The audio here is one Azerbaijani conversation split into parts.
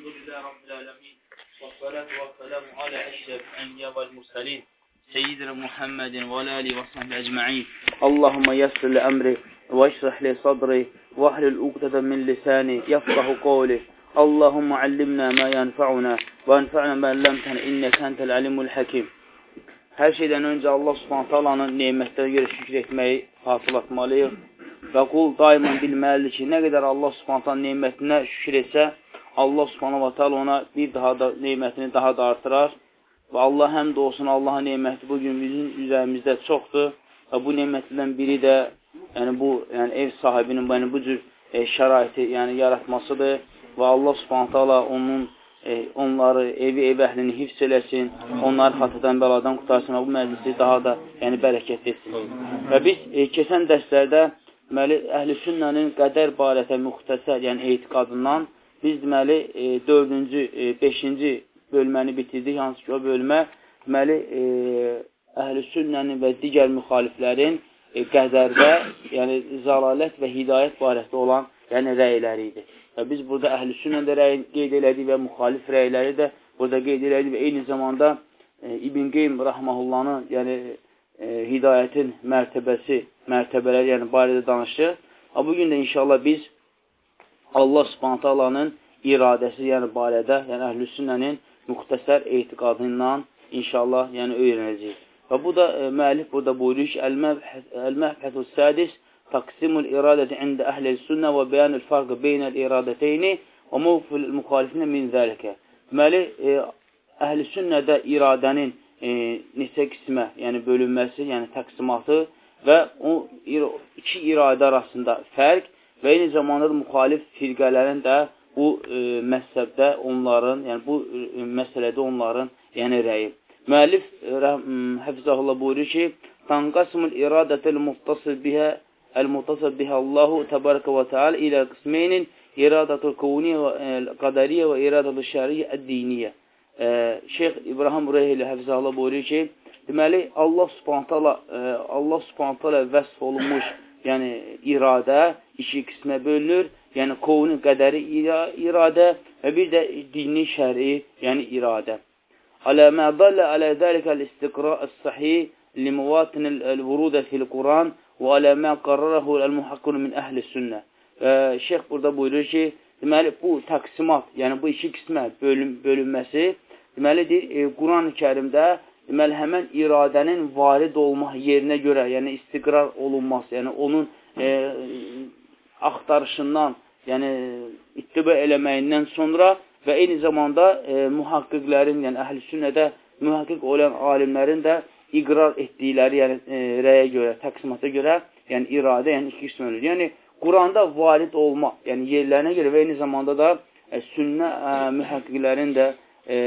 الحمد لله رب العالمين والصلاة والسلام على أشرف الأنبياء والمرسلين سيدنا محمد وعلى آله وصحبه أجمعين اللهم يسر لأمري واشرح لي صدري واحلل عقدة من لساني يفقه قولي اللهم علمنا ما ينفعنا وانفعنا ما علمتنا إنك أنت العليم الحكيم Hər şeydən öncə Allah subhanət alanın nemətlərə görə şükür etməyi hatırlatmalıyıq və qul daima bilməlidir ki, nə qədər Allah subhanət alanın nemətinə şükür etsə, Allah subhanət hala ona bir daha da nemətini daha da artırar və Allah həmd olsun, Allahın neməti bugün bizim üzərimizdə çoxdur və bu nemətlərdən biri də yəni bu yəni ev sahibinin yəni, bu cür e, şəraiti yəni yaratmasıdır və Allah subhanət hala onun e, onları, evi, ev əhlini hifz eləsin, onları xatıdan, bəladan qutarsın və bu məclisi daha da yəni, bərəkət etsin. Və biz e, keçən dərslərdə əhl-i sünnənin qədər barətə müxtəsər, yəni etiqadından biz deməli, e, dördüncü, e, beşinci bölməni bitirdik, hansı ki o bölmə deməli, e, əhl-i sünnənin və digər müxaliflərin qədərdə, yəni zalalət və hidayət barədə olan yəni rəyləri idi. Və biz burada əhl-i sünnədə rəy qeyd elədik və müxalif rəyləri də burada qeyd elədik və eyni zamanda e, İbn Qeym Rəhməhullanın yəni e, hidayətin mərtəbəsi, mərtəbələri yəni barədə danışır. Və bugün də inşallah biz Allah Subhanahu taalanın iradəsi yəni barədə, yəni əhl-i sünnənin müxtəsər etiqadından inşallah yəni öyrənəcəyik. Və bu da e, müəllif burada buyurur ki, Əl-Məhfətus Sədis taksimul iradəti ində əhləl sünnə və bəyanül farqı beynəl iradəteyni və muvfil müxalifinə min zəlikə. Deməli, e, əhl-i sünnədə iradənin e, neçə qismə, yəni bölünməsi, yəni təqsimatı və o iki iradə arasında fərq və eyni zamanda müxalif firqələrin də bu e, məsələdə onların, yəni bu e, məsələdə onların yəni rəyi. Müəllif e, Həfizəhullah buyurur ki, "Tanqasmul iradətül muttasil bihə el-muttasil bihə Allahu təbaraka və təala ilə qisminin iradətül kevniyyə və qadariyyə və iradətül şəriyyə ed-diniyyə." E, e Şeyx İbrahim Reyhili Həfizəhullah buyurur ki, deməli Allah Subhanahu taala e, Allah Subhanahu taala vəsf olunmuş, yəni iradə iki qismə bölünür. Yəni, kovunu qədəri iradə və bir də dini şəri, yəni iradə. Alə məzəllə alə zəlikəl istiqra-ı-sahih limuvatin-el vurudə fil-Quran və alə mə qarrarahu əl-muhaqqun min əhli sünnə. Və şeyx burada buyurur ki, deməli, bu təqsimat, yəni bu iki qismə bölün, bölünməsi, deməlidir, e, Quran-ı kərimdə deməli, həmən iradənin varid olmaq yerinə görə, yəni istiqrar olunması, yəni onun e, axtarışından, yəni ittiba eləməyindən sonra və eyni zamanda e, mühaqqiqlərin, yəni əhl-i sünnədə mühaqqiq olan alimlərin də iqrar etdikləri, yəni e, rəyə görə, təqsimata görə, yəni iradə, yəni iki qism ölür. Yəni Quranda varid olma, yəni yerlərinə görə və eyni zamanda da e, sünnə e, mühəqqiqlərin də e,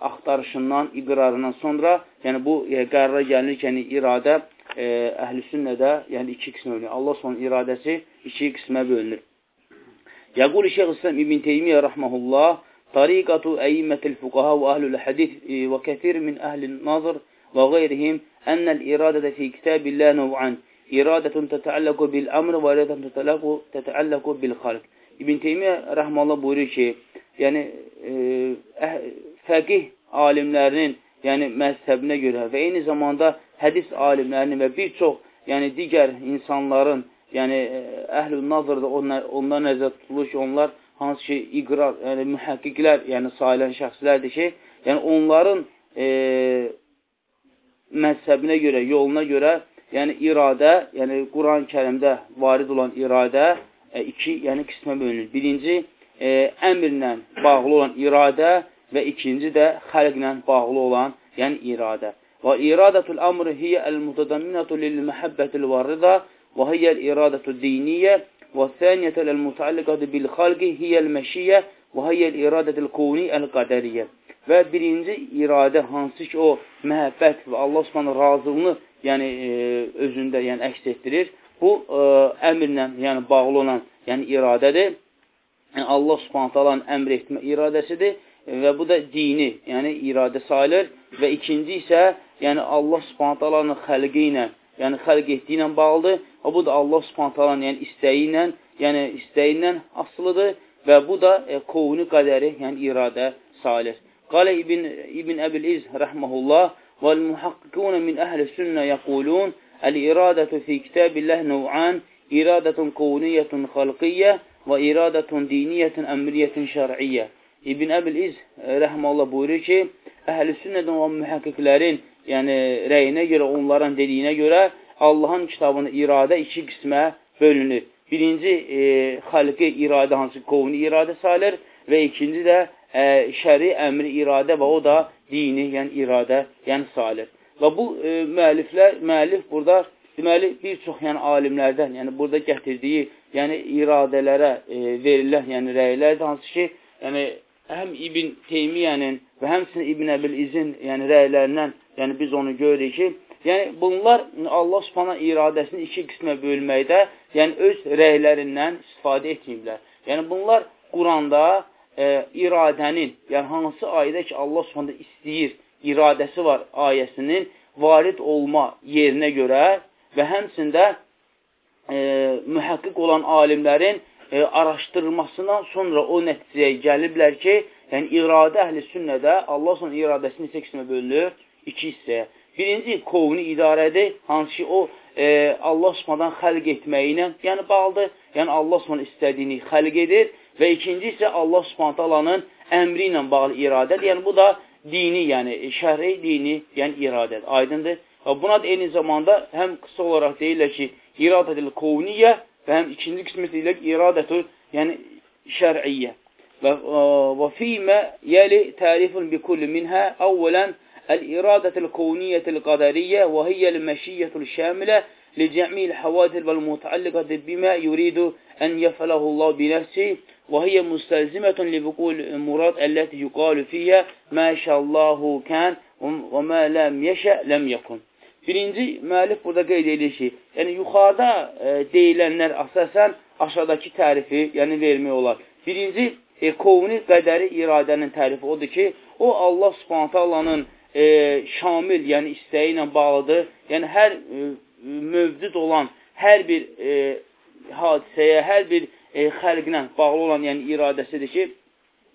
axtarışından, iqrarından sonra, yəni bu e, qərara gəlinir ki, yəni iradə e, əhl-i sünnədə, yəni iki qismə bölünür. Allah son iradəsi iki qismə bölünür. Yəqul Şeyx İslam İbn Teymiyyə rəhməhullah, tariqatu əyyimmətil fuqaha və əhlül hədith e, və kəthir min əhlin nazır və qeyrihim ənəl iradədə fi kitabillah nəv'an iradətun tətəalləqu bil əmr və iradətun tətəalləqu bil xalq. İbn Teymiyyə rəhməllah buyurur ki, yəni e, fəqih alimlərinin yəni məzhəbinə görə və eyni zamanda hədis alimlərinin və bir çox yəni digər insanların, yəni əhl-ül nazırda onlar, nəzər tutulur ki, onlar hansı ki, iqrar, yəni mühəqqiqlər, yəni sayılan şəxslərdir ki, yəni onların e, məzhəbinə görə, yoluna görə, yəni iradə, yəni Quran-ı kərimdə varid olan iradə e, iki, yəni qismə bölünür. Birinci, e, əmrlə bağlı olan iradə və ikinci də xəlqlə bağlı olan, yəni iradə. Və iradətul əmri hiyə əl-mutadamminatu lil-məhəbbətil varrida və hiyə l-iradətu diniyyə və thəniyyətə l-mutaalliqatı bil-xalqi hiyə l-məşiyyə və hiyə l-iradətil quni əl-qədəriyyə və birinci iradə hansı ki, o məhəbbət və Allah subhanə razılığını yəni, e, özündə yəni, əks etdirir. Bu, e, əmrlə yəni, bağlı olan yəni, iradədir. Yəni, Allah subhanə əmr etmə iradəsidir və bu da dini, yəni iradə sayılır və ikinci isə yəni Allah Subhanahu taalanın xəlqi ilə, yəni xəlq etdiyi ilə bağlıdır. Və bu da Allah Subhanahu taalanın yəni istəyi ilə, yəni istəyi ilə asılıdır və bu da e, qovunu qədəri, yəni iradə salir. Qalə İbn İbn Əbil İz rəhməhullah və muhaqqiqun min əhli sünnə yəqulun el-iradətu fi kitabillah nəv'an iradətun qovuniyyətun xalqiyyə və iradətun diniyyətun əmriyyətun şər'iyyə. İbn Əbil İz rəhməhullah buyurur ki, əhl-i sünnədən olan mühəqqiqlərin yəni rəyinə görə, onların dediyinə görə Allahın kitabını iradə iki qismə bölünür. Birinci e, xalqi iradə, hansı qovni iradə sayılır və ikinci də e, şəri əmri iradə və o da dini, yəni iradə, yəni sayılır. Və bu e, müəlliflər, müəllif burada deməli bir çox yəni alimlərdən, yəni burada gətirdiyi, yəni iradələrə e, verilən, yəni rəylərdir hansı ki, yəni həm İbn Teymiyyənin və həmçinin İbn Əbil İzin yəni rəylərindən, yəni biz onu görürük ki, Yəni, bunlar Allah subhana iradəsini iki qismə bölməkdə, yəni öz rəylərindən istifadə etməyiblər. Yəni, bunlar Quranda e, iradənin, yəni hansı ayədə ki, Allah subhanda istəyir, iradəsi var ayəsinin varid olma yerinə görə və həmçində e, mühəqqiq olan alimlərin e, araşdırılmasından sonra o nəticəyə gəliblər ki, yəni iradə əhli sünnədə Allah subhanda iradəsini iki qismə bölünür, iki hissəyə. Birinci qovni idarədir, hansı ki, o e, Allah Subhanadan xəlq etməyi ilə, yəni bağlıdır, yəni Allah Subhanadan istədiyini xəlq edir və ikinci isə Allah Subhanadanın əmri ilə bağlı iradədir. Yəni bu da dini, yəni şər'i dini, yəni iradədir. Aydındır. Buna da eyni zamanda həm qısa olaraq deyirlər ki, iradətil qovniyyə və həm ikinci ki, iradətul, yəni şər'iyyə. Yəli tərifun bi kulli minhə əvvələn الإرادة الكونية القدرية وهي المشية الشاملة لجميع الحوادث والمتعلقة بما يريد أن يفعله الله بنفسه وهي مستلزمة لبقول المراد التي يقال فيها ما شاء الله كان وما لم يشأ لم يكن Birinci müəllif burada qeyd edir ki, yəni yuxarıda e, deyilənlər əsasən aşağıdakı tərifi, yəni vermək olar. Birinci, e, kovni qədəri iradənin tərifi odur ki, o Allah subhanətə Allahın e, şamil, yəni istəyi ilə bağlıdır. Yəni, hər e, mövcud olan hər bir e, hadisəyə, hər bir e, xəlqlə bağlı olan yəni, iradəsidir ki,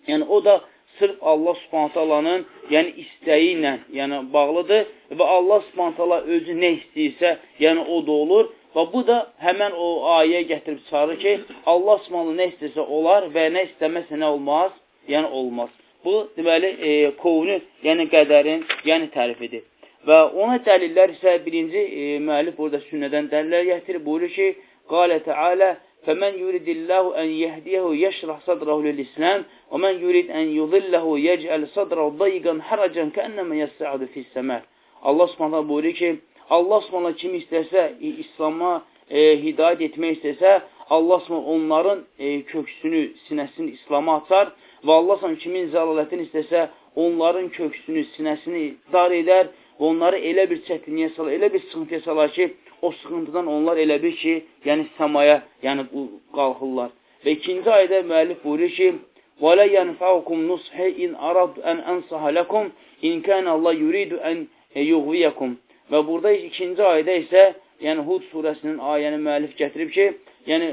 yəni o da sırf Allah subhantalanın yəni istəyi ilə yəni, bağlıdır və Allah subhantala özü nə istəyirsə, yəni o da olur və bu da həmən o ayə gətirib çıxarır ki, Allah subhantala nə istəyirsə olar və nə istəməsə nə olmaz, yəni olmaz. Bu, deməli, e, kovunu, yəni qədərin, yəni tərifidir. Və ona dəlillər isə birinci e, müəllif burada sünnədən dəlillər gətirir. Buyurur ki, qalə Teala فَمَنْ يُرِدِ اللّٰهُ أَنْ يَهْدِيَهُ يَشْرَحْ صَدْرَهُ لِلْإِسْلَامِ وَمَنْ يُرِدْ أَنْ يُضِلَّهُ يَجْعَلْ صَدْرَهُ ضَيِّقًا حَرَجًا كَأَنَّمَا يَسْتَعْدُ فِي السَّمَاءِ Allah Subhanahu buyurur ki, Allah Subhanahu kim istəsə İslam'a e, hidayət etmək istəsə, Allah Subhanahu onların e, köksünü, sinəsini İslam'a açar və Allah sən kimin zəlalətini istəsə, onların köksünü, sinəsini dar edər və onları elə bir çətinliyə salar, elə bir sıxıntıya salar ki, o sıxıntıdan onlar elə bir ki, yəni səmaya yəni, qalxırlar. Və ikinci ayədə müəllif buyurur ki, وَلَا يَنْفَعُكُمْ نُصْحِ إِنْ أَرَدْ أَنْ أَنْصَحَ لَكُمْ إِنْ كَانَ اللّٰهُ يُرِيدُ أَنْ يُغْوِيَكُمْ Və burada ikinci ayədə isə, yəni Hud surəsinin ayəni müəllif gətirib ki, yəni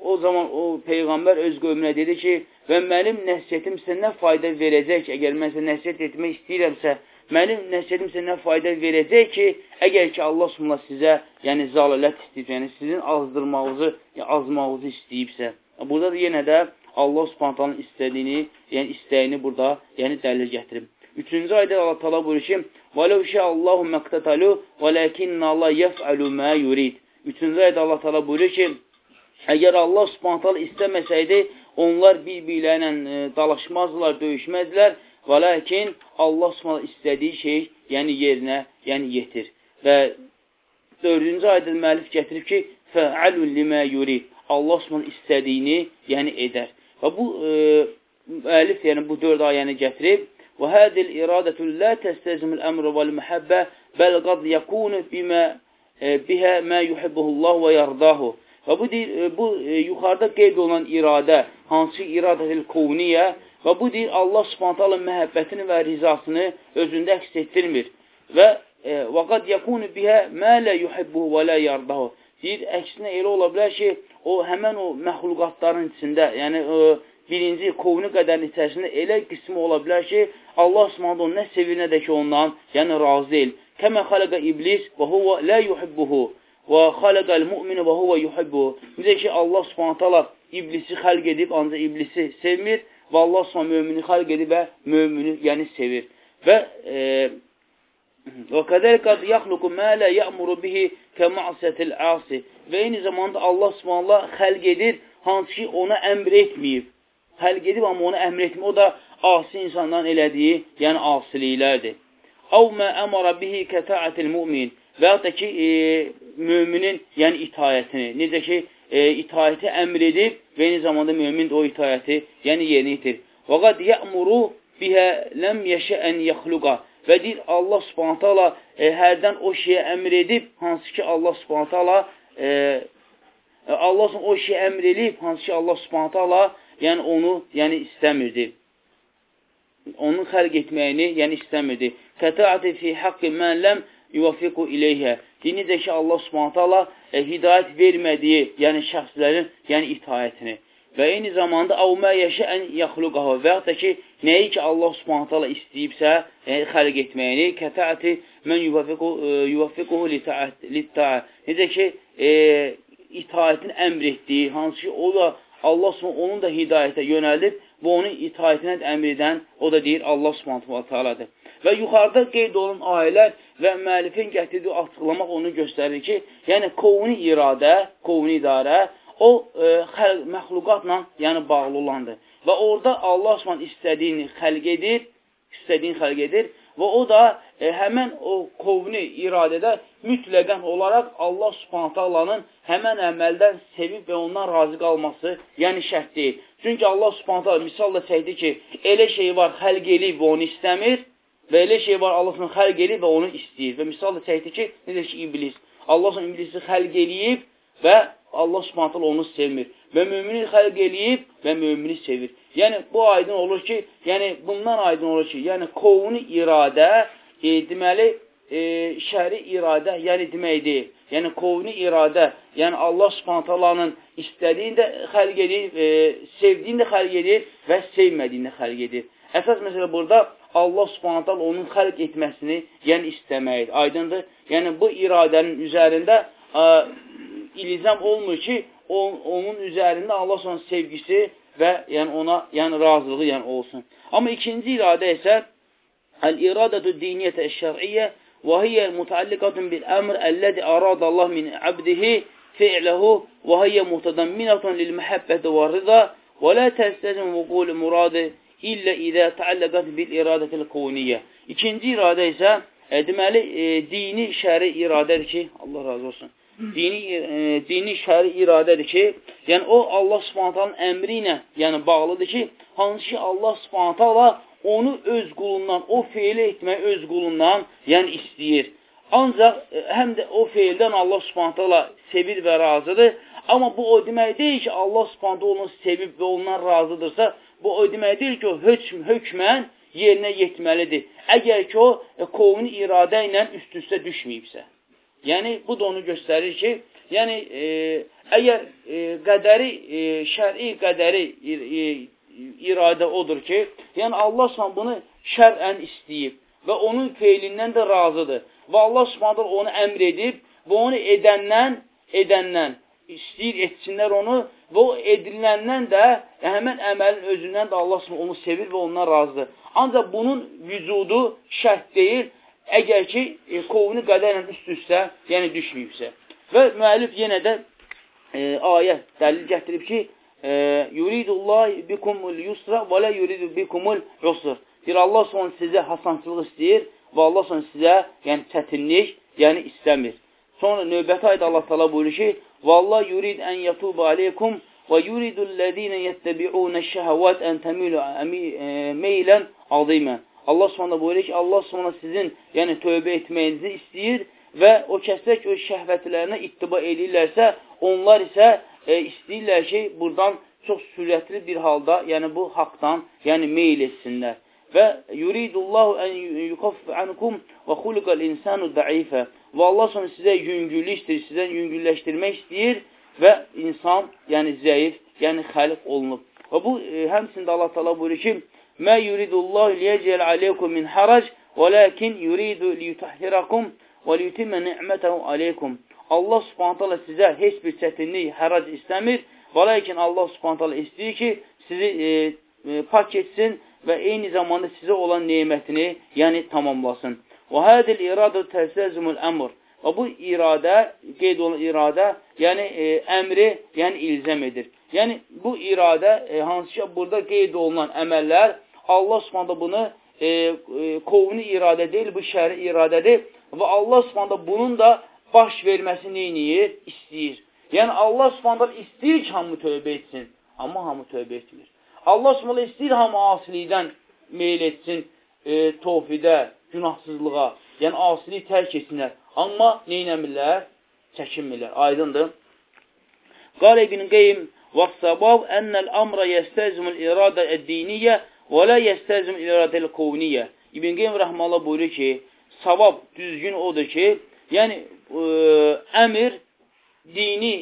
o zaman o peyğəmbər öz qövmünə dedi ki, və mənim nəsihətim sənə fayda verəcək, əgər mən sənə nəsihət etmək istəyirəmsə, mənim nəsihətim sənə fayda verəcək ki, əgər ki Allah Subhanahu sizə, yəni zalələt istəyib, yəni sizin azdırmağınızı, yəni azmağınızı istəyibsə. Burada da yenə də Allah Subhanahu istədiyini, yəni istəyini burada, yəni dəlil gətirib. Üçüncü ayda Allah təala buyurur ki: "Vələv şə Allahu məqtatalu, vəlakinna Allah yef'alu ma yurid." Üçüncü ayda Allah təala buyurur ki: əgər Allah subhanətələ istəməsəydi, onlar bir-birlərlə e, dalaşmazlar, döyüşməzlər və lakin Allah subhanə istədiyi şey, yəni yerinə, yəni yetir. Və dördüncü ayda müəllif gətirib ki, fəalun limə yuri. Allah subhanə istədiyini, yəni edər. Və bu e, müəllif, yəni bu dörd ayəni gətirib və hədil iradətü lə təstəzimul əmrə vəl məhəbbə bəl qad yakunu bimə e, bihə mə yuhibbuhullah və yardahu. Və bu, deyir, e, bu e, yuxarıda qeyd olunan iradə, hansı iradətil kovniyə və bu deyir, Allah subhanətələ məhəbbətini və rizasını özündə əks etdirmir. Və e, vəqad yakunu bihə mə lə yuhibbuhu və lə yardahu. Deyir, əksinə elə ola bilər ki, o həmən o məxluqatların içində, yəni o, birinci qovni qədərin içərisində elə qismi ola bilər ki, Allah Subhanahu onu nə sevir, nə də ki ondan, yəni razı deyil. Kəmə xaləqə iblis və huva la yuhibbuhu və xaləqəl mu'minu və huva yuhibbuhu. Necə ki Allah Subhanahu iblisi xəlq edib, ancaq iblisi sevmir və Allah Subhanahu mömini xəlq edib və mömini yəni sevir. Və e, Və qədəlikə yaxluqu mə lə yəmuru bihi kəməsiyyətil əsi. Və eyni zamanda Allah subhanallah xəlq edir, hansı ki ona əmr etməyib. Xəlq edib, amma ona əmr etməyib. O da asi insandan elədiyi, yəni asiliklərdir. Əv mə əmara bihi kətəətil mümin. Və yaxud da ki, e, müminin, yəni itayətini. Necə ki, e, itayəti əmr edib və eyni zamanda mümin də o itayəti, yəni yerinə itir. Və qad yəmuru bihə ləm yəşə ən yəxluqa və deyir Allah subhanət hala e, hərdən o şeyə əmr edib, hansı ki Allah subhanət hala e, Allah o şeyə əmr edib, hansı ki Allah subhanət hala yəni onu yəni istəmirdi. Onun xərq etməyini yəni istəmirdi. Fətəati fi haqqi mən ləm yuvafiqu ileyhə. Necə ki Allah subhanət hala e, hidayət vermədiyi, yəni şəxslərin yəni itayətini. Və eyni zamanda avmə yəşə ən yaxluqahı və yaxud da ki, nəyi ki Allah subhanət hala istəyibsə, yəni xəlq etməyini, kətəəti mən yuvafiquhu littəə. Necə ki, e, itaətin əmr etdiyi, hansı ki, o da Allah subhanət onun da hidayətə yönəldib və onun itaətinə əmr edən, o da deyir Allah subhanət haladır. Və yuxarıda qeyd olunan ayələr və müəllifin gətirdiyi açıqlamaq onu göstərir ki, yəni kovni iradə, kovni idarə o e, xəlq, məxluqatla yəni bağlı olandır. Və orada Allah Osman istədiyini xəlq edir, istədiyini xəlq edir və o da e, həmən o qovni iradədə mütləqən olaraq Allah Subhanahu Allah'ın həmən əməldən sevib və ondan razı qalması, yəni şərt deyil. Çünki Allah Subhanahu Allah misalla çəkdi ki, elə şey var xəlq eləyib və onu istəmir və elə şey var Allah xəlq eləyib və onu istəyir. Və misalla çəkdi ki, necə ki, iblis. Allah iblisi xəlq eləyib və Allah subhanətələ onu sevmir. Və mümini xəlq eləyib və mümini sevir. Yəni, bu aydın olur ki, yəni bundan aydın olur ki, yəni qovuni iradə, e, deməli, e, şəri iradə, yəni demək deyil. Yəni, qovuni iradə, yəni Allah subhanətəlanın istədiyini də xəlq edir, e, sevdiyini də xəlq edir və sevmədiyini də xəlq edir. Əsas məsələ burada Allah subhanətələ onun xəlq etməsini, yəni istəməkdir. Aydındır? Yəni, bu iradənin üzərində ə, ilizam olmur ki, on, onun üzərində Allah sonra sevgisi və yəni ona yəni razılığı yəni olsun. Amma ikinci iradə isə el-iradatu diniyyətə şər'iyyə və hiyə mutaalliqatun bil əmr əlləzi arada Allah min abdihi fi'ləhu və hiyə mutadamminatun lil məhəbbəti və rıza və la təstəzim vuqul muradı illə idə təalləqat bil iradətil qovniyyə. İkinci iradə isə e, deməli e, dini şəri iradədir ki, Allah razı olsun dini, e, dini şəri iradədir ki, yəni o Allah subhanətənin əmri ilə yəni bağlıdır ki, hansı ki Allah subhanətələ onu öz qulundan, o feili etməyi öz qulundan yəni istəyir. Ancaq e, həm də o feildən Allah subhanətələ sevir və razıdır. Amma bu o demək deyil ki, Allah subhanətə onu sevib və ondan razıdırsa, bu o demək deyil ki, o hökm, hökmən yerinə yetməlidir. Əgər ki, o e, qovun iradə ilə üst-üstə düşməyibsə. Yəni, bu da onu göstərir ki, yəni, e, əgər e, qədəri, e, şəri qədəri e, e, iradə odur ki, yəni Allah subhanə bunu şərən istəyib və onun feilindən də razıdır. Və Allah subhanə onu əmr edib və onu edəndən, edəndən istəyir etsinlər onu və o ediləndən də həmən əməlin özündən də Allah subhanə onu sevir və ondan razıdır. Ancaq bunun vücudu şərt deyil, əgər ki, e, qovunu qədərlə üst-üstə, yəni düşməyibsə. Və müəllif yenə də e, ayət dəlil gətirib ki, e, yuridullah bikumul yusra və lə yuridu bikumul usr. Deyir, Allah son sizə hasançılıq istəyir və Allah son sizə yəni çətinlik, yəni istəmir. Sonra növbəti ayda Allah təala buyurur ki, "Vallah yurid an yatuba aleykum və yuridul-ləzina yettabi'unəş-şəhəvat an tamilu meylan azimən." Allah Subhanahu buyurur ki, Allah Subhanahu sizin, yəni tövbə etməyinizi istəyir və o kəslər o şəhvətlərinə ittiba edirlərsə, onlar isə e, istəyirlər ki, buradan çox sürətli bir halda, yəni bu haqdan, yəni meyl etsinlər. Və yuridullahu ən yukaffif ankum və xuliqal insanu daifə. Və Allah sonra sizə yüngüllük istəyir, sizə yüngülləşdirmək istəyir və insan, yəni zəif, yəni xəliq olunub. Və bu, e, həmsində Allah tala buyurur ki, Mə yuridullahu liyəcəl aleykum min harac, və ləkin yuridu liyutahhirakum liyutimə ni'mətəhu aleykum. Allah subhanət hala sizə heç bir çətinlik, hərac istəmir, və ləkin Allah subhanət hala istəyir ki, sizi e, e, pak etsin və eyni zamanda sizə olan neymətini, yəni tamamlasın. Və hədil iradə təsəzümül əmr. Və bu iradə, qeyd olunan iradə, yəni e, əmri, yəni ilzəm edir. Yəni, bu iradə, e, hansı ki, burada qeyd olunan əməllər, Allah subhanda bunu e, e, kovni iradə deyil, bu şəri iradədir və Allah subhanda bunun da baş verməsini neyiniyir? İstəyir. Yəni, Allah subhanda istəyir ki, hamı tövbə etsin, amma hamı tövbə etmir. Allah subhanda istəyir hamı asilikdən meyl etsin, e, tofidə, günahsızlığa, yəni asiliyi tərk etsinlər. Amma neynəmirlər? Çəkinmirlər. Aydındır. Qal İbn Qeym ennəl amra yəstəzmül iradə əddiniyyə və lə yəstəzm iradəl qovniyyə. İbn Qeym rəhməllah buyurur ki, savab düzgün odur ki, yəni ə, əmir dini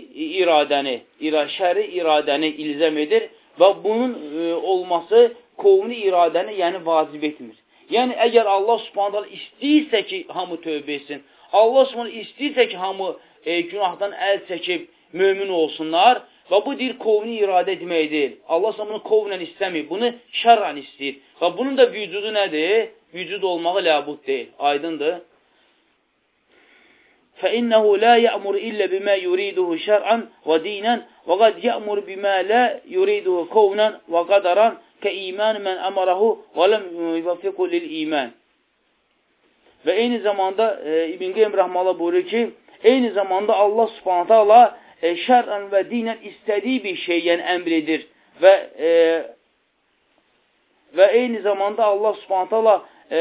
iradəni, ira, şəri iradəni ilzəm edir və bunun ə, olması qovni iradəni yəni vacib etmir. Yəni, əgər Allah subhanətələ istəyirsə ki, hamı tövbə etsin, Allah subhanə istəyirsə ki, hamı e, günahdan əl çəkib mömin olsunlar və bu deyir, kovni iradə etmək deyil. Allah subhanə bunu kovnən istəmir, bunu şərran istəyir. Və bunun da vücudu nədir? Vücud olmağı ləbud deyil. Aydındır. فإنه لا يأمر إلا بما يريده شرعا ودينا وقد يأمر بما لا يريده كونا وقدرا كإيمان من أمره ولم يوفقه للإيمان Və eyni zamanda e, İbn Qeym Rəhmələ buyurur ki, eyni zamanda Allah subhanətə Allah e, şərən və dinən istədiyi bir şey, yəni əmr edir və e, və eyni zamanda Allah subhanətə Allah e,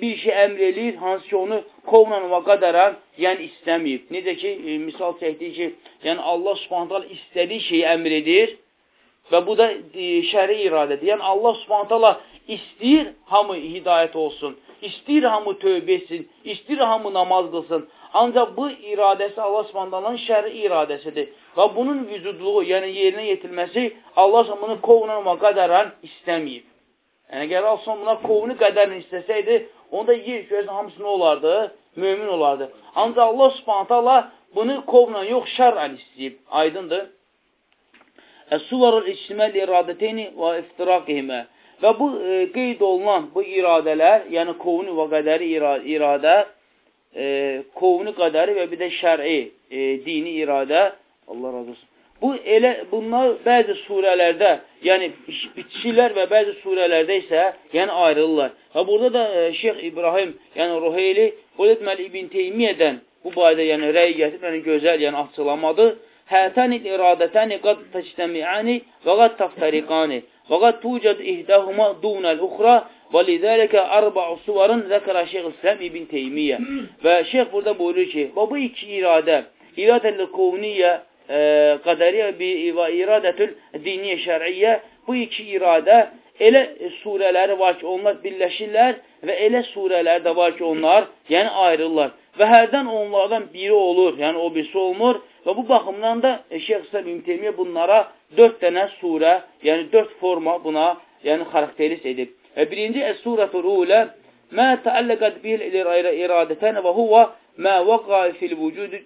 bir şey əmr edir, hansı ki onu qovla və qədərən, yəni istəməyib. Necə ki, e, misal çəkdik ki, yəni Allah subhanətə Allah istədiyi şeyi əmr edir və bu da e, şəri iradədir. Yəni Allah subhanətə Allah istəyir hamı hidayət olsun istəyir hamı tövbə etsin, istəyir hamı namaz qılsın. Ancaq bu iradəsi Allah Subhanahu şəri iradəsidir. Və bunun vücudluğu, yəni yerinə yetilməsi Allah bunu qovla və qədərən istəməyib. Yəni, əgər Allah buna qovunu qədərlə istəsəydi, onda yer görsən hamısı nə olardı? Mömin olardı. Ancaq Allah Subhanahu bunu qovla yox, şərən istəyib. Aydındır. Əs-suvarul ictiməl iradəteyni və iftiraqihimə. Və bu e, qeyd olunan bu iradələr, yəni kovunu və qədəri iradə, e, kovunu qədəri və bir də şəri, e, dini iradə, Allah razı olsun. Bu elə bunlar bəzi surələrdə, yəni bitişilər və bəzi surələrdə isə yəni ayrılırlar. Və burada da e, Şeyx İbrahim, yəni Ruheyli, burada deməli İbn Teymiyyədən bu barədə yəni rəy gətirib, yəni gözəl, yəni açıqlamadır. Hətəni iradətəni qad təctəmiəni və qad taftariqani. Fakat tucad ihdahuma dunel ukhra ve lidalike arba'u suvarın zekara Şeyh İslam İbn Teymiye. Ve şeyh burada buyuruyor ki bu iki irade iradetel kovniye e, kaderiye ve iradetül diniye şer'iyye bu iki irade elə surələri var ki, onlar birləşirlər və elə surələr də var ki, onlar yəni ayrılırlar. Və hərdən onlardan biri olur, yəni o birisi olmur və bu baxımdan da Şeyh İslam İmtemiyə bunlara dörd dənə surə, yəni dörd forma buna yəni xarakteris edib. Və birinci Es-Suratul Ula mə təəlləqət bil iradətən və huva mə vəqa fil vücud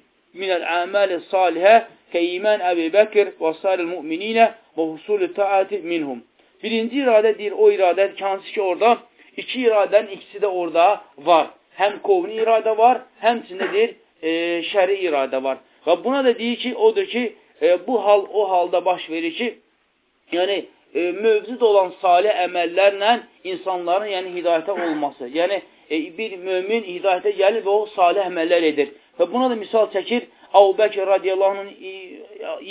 minəl əməli salihə kə iman Əbi Bəkir və salil müminə və husulü taati minhum. Birinci iradə deyir, o iradə hansı ki orada iki iradənin ikisi də orada var. Həm kovni iradə var, həmçində deyir, e, şəri iradə var. Və buna da deyir ki, odur ki, e, bu hal o halda baş verir ki, yəni e, mövcud olan salih əməllərlə insanların yəni hidayətə olması. Yəni e, bir mömin hidayətə gəlir və o salih əməllər edir. Və buna da misal çəkir Əbu Bəkir radiyallahu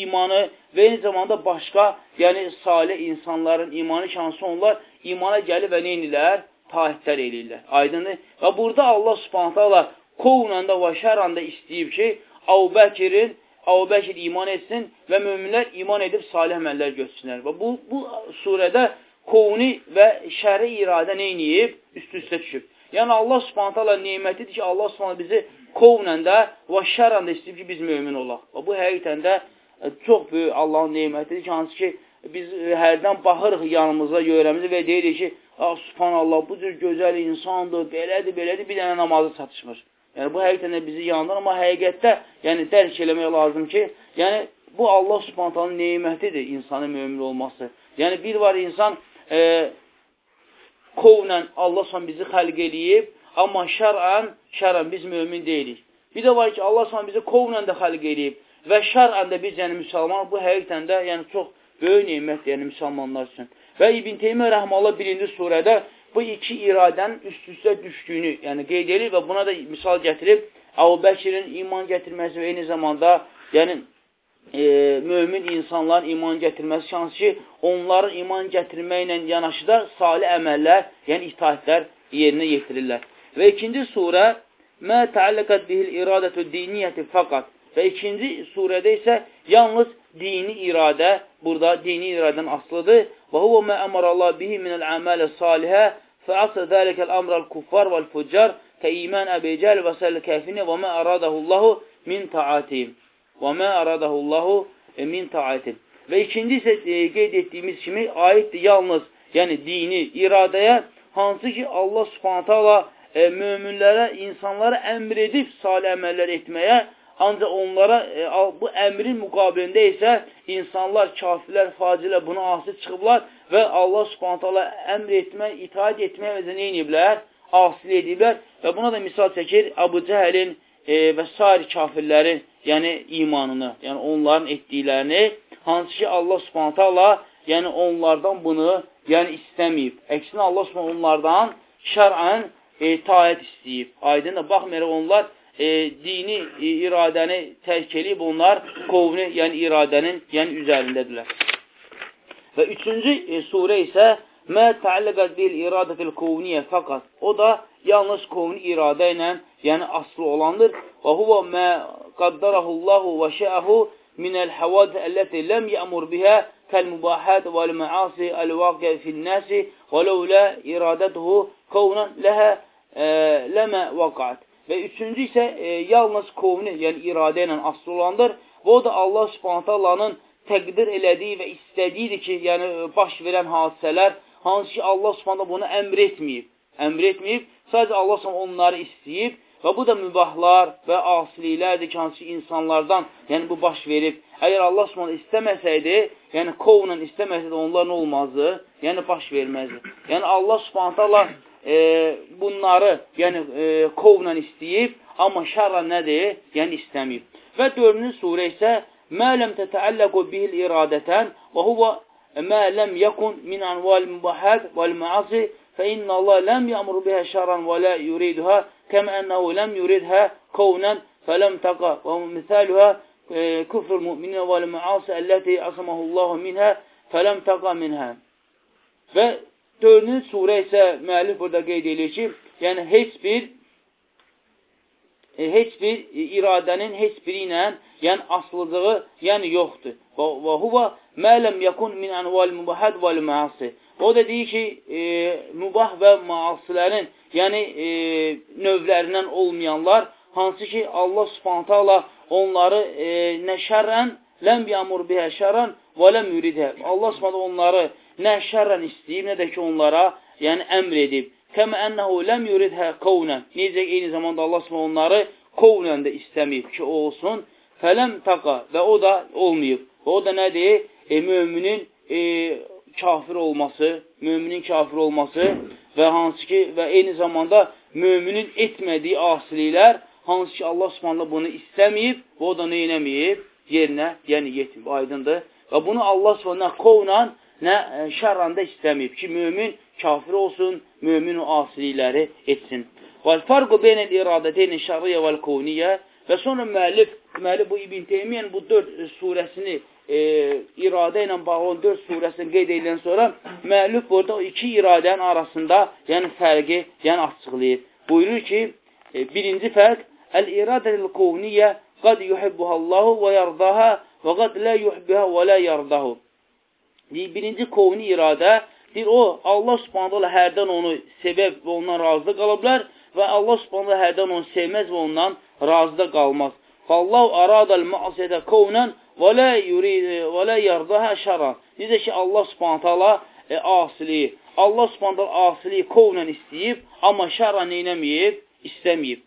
imanı və eyni zamanda başqa, yəni salih insanların imanı şansı onlar imana gəlib və neynilər? Taatlər eləyirlər. Aydındır. Və burada Allah subhanətə Allah qovla və şəranda istəyib ki, Əbu Bəkirin Əbu Bəkir iman etsin və möminlər iman edib salih əməllər götürsünlər. Və bu, bu surədə qovni və şəri iradə neyniyib? Üst-üstə düşüb. Yəni Allah Subhanahu taala nemətidir ki, Allah Subhanahu bizi qovla da və şərran da istəyir ki, biz mömin olaq. Və bu həqiqətən də e, çox böyük Allahın nemətidir ki, hansı ki, biz hərdən baxırıq yanımıza, görəmizə və deyirik ki, ah, subhanallah, bu cür gözəl insandır, belədir, belədir, bir dənə namazı çatışmır. Yəni, bu həqiqətən də bizi yandır, amma həqiqətdə yəni, dərk eləmək lazım ki, yəni, bu Allah subhantalının neymətidir insanın mümin olması. Yəni, bir var insan e, qovla Allah son bizi xəlq eləyib, amma şərən, şərən biz mümin deyilik. Bir də var ki, Allah son bizi qovla da xəlq eləyib və şərən də biz, yəni müsəlman, bu həqiqətən də yəni, çox böyük neymətdir, yəni müsəlmanlar üçün. Və İbn Teymiyyə rəhməllah birinci surədə bu iki iradənin üst-üstə düşdüyünü yəni qeyd edir və buna da misal gətirib Əbu Bəkirin iman gətirməsi və eyni zamanda yəni e, mömin insanların iman gətirməsi şansı ki, onların iman gətirməklə yanaşı da salih əməllər, yəni itaətlər yerinə yetirirlər. Və ikinci surə Mə təalləqət bihil iradətü diniyyəti fəqat və ikinci surədə isə yalnız dini iradə, burada dini iradədən asılıdır. Və huvə mə əmərəllah bihi minəl əmələ salihə fəəsə zəlikəl əmrəl kuffar vəl fuccar kə iman Əbi Cəl və səl kəfini və mə əradəhullahu min taatihim. Və mə əradəhullahu min taatihim. Və ikinci isə e, qeyd etdiyimiz kimi aiddir yalnız, yəni dini iradəyə, hansı ki Allah subhanətə Allah e, möminlərə, insanlara əmr edib salih əməllər etməyə, ancaq onlara e, bu əmrin müqabilində isə insanlar, kafirlər, facilər buna asıl çıxıblar və Allah subhanətə Allah əmr etmək, itaat etmək və nə ediblər? asil ediblər və buna da misal çəkir Əbu Cəhəlin e, və s. kafirlərin yəni imanını, yəni onların etdiklərini, hansı ki Allah subhanətə Allah yəni onlardan bunu yəni istəməyib. Əksinə Allah subhanətə onlardan şərən e, taət istəyib. Aydın da baxmayaraq onlar e, dini e, iradəni tərk edib, onlar qovni, yəni iradənin yəni üzərindədirlər. Və üçüncü e, surə isə Mə təalləqət bil iradətil kovniyə fəqat. O da yalnız kovni iradə ilə, yəni aslı olandır. Və huvə mə qaddarahullahu və şəəhu minəl həvad əlləti ləm yəmur bihə vəl-məasi əl-vaqə fil-nəsi və ləulə iradətuhu kovnan ləhə e, ləmə vaqat. Və üçüncü isə e, yalnız kovni, yəni iradə ilə aslı olandır. Və o da Allah subhanətə Allahın təqdir elədiyi və istədiyidir ki, yəni baş verən hadisələr hansı ki Allah subhanələ bunu əmr etməyib. Əmr etməyib, sadəcə Allah subhanələ onları istəyib və bu da mübahlar və asiliklərdir ki, hansı insanlardan yəni bu baş verib. Əgər Allah subhanələ istəməsəydi, yəni qovla istəməsəydi onlar nə olmazdı? Yəni baş verməzdi. Yəni Allah subhanələ e, bunları yəni e, qovla istəyib, amma şərra nədir? Yəni istəməyib. Və 4-cü surə isə Mə ləm tətəalləqu bihil iradətən və huva mə ləm yəkun min anval mübahət vəl məasi fə inna Allah ləm yəmur bihə şəran və lə yuridhə kəmə ənəhu ləm yuridhə qovnən fələm təqa və misəluhə e, küfrül müminə vəl məasi əlləti əsəməhullahu minhə fələm təqa minhə. Və dördüncü surə isə müəllif burada qeyd edir ki, yəni heç bir e, heç bir iradənin heç biri ilə yəni asılıcığı yəni yoxdur. Və, huva mələm yakun min anval mübahət vəl məasi. O da deyir ki, e, mübah və maasilərin, yəni e, növlərindən olmayanlar, hansı ki, Allah subhanətə Allah onları e, nə şərrən, ləm yamur bihə şərrən və ləm yuridə. Allah subhanətə onları nə şərrən istəyib, nə də ki, onlara yəni əmr edib. Kəmə ənəhu ləm yuridhə qovnən. Necə eyni zamanda Allah subhanətə onları qovnən də istəməyib ki, o olsun. Fələm taqa və o da olmayıb. Və o da nədir? E, müminin e, kafir olması, müminin kafir olması və hansı ki, və eyni zamanda müminin etmədiyi asiliklər, hansı ki, Allah subhanallah bunu istəməyib və o da nə eləməyib? Yerinə, yəni yetməyib, aydındır. Və bunu Allah subhanallah qovla nə e, şərranda istəməyib ki, mümin kafir olsun, mümin o asilikləri etsin. Vəl-fərqu beynəl iradəteyni şərriyə vəl-kovniyə və sonra müəllif, deməli, bu İbn Teymiyyənin bu dörd surəsini e, iradə ilə bağlı 4 surəsini qeyd edilən sonra müəllif burada iki iradənin arasında yəni fərqi yəni açıqlayır. Buyurur ki, e, birinci fərq Əl-iradəl qovniyyə qad yuhibbuhallahu və yardaha və qad la yuhibbuha və la yardahu. Birinci qovni iradə deyir o Allah Subhanahu hərdən onu sevib və ondan razı qala bilər və Allah Subhanahu hərdən onu sevməz və ondan razı qalmaz. Fallahu aradal ma'siyətə qovnan və lə yurid və lə yardaha şəran. Necə ki Allah Subhanahu taala e, asili, Allah Subhanahu taala asili qovla istəyib, amma şəran eləməyib, istəməyib.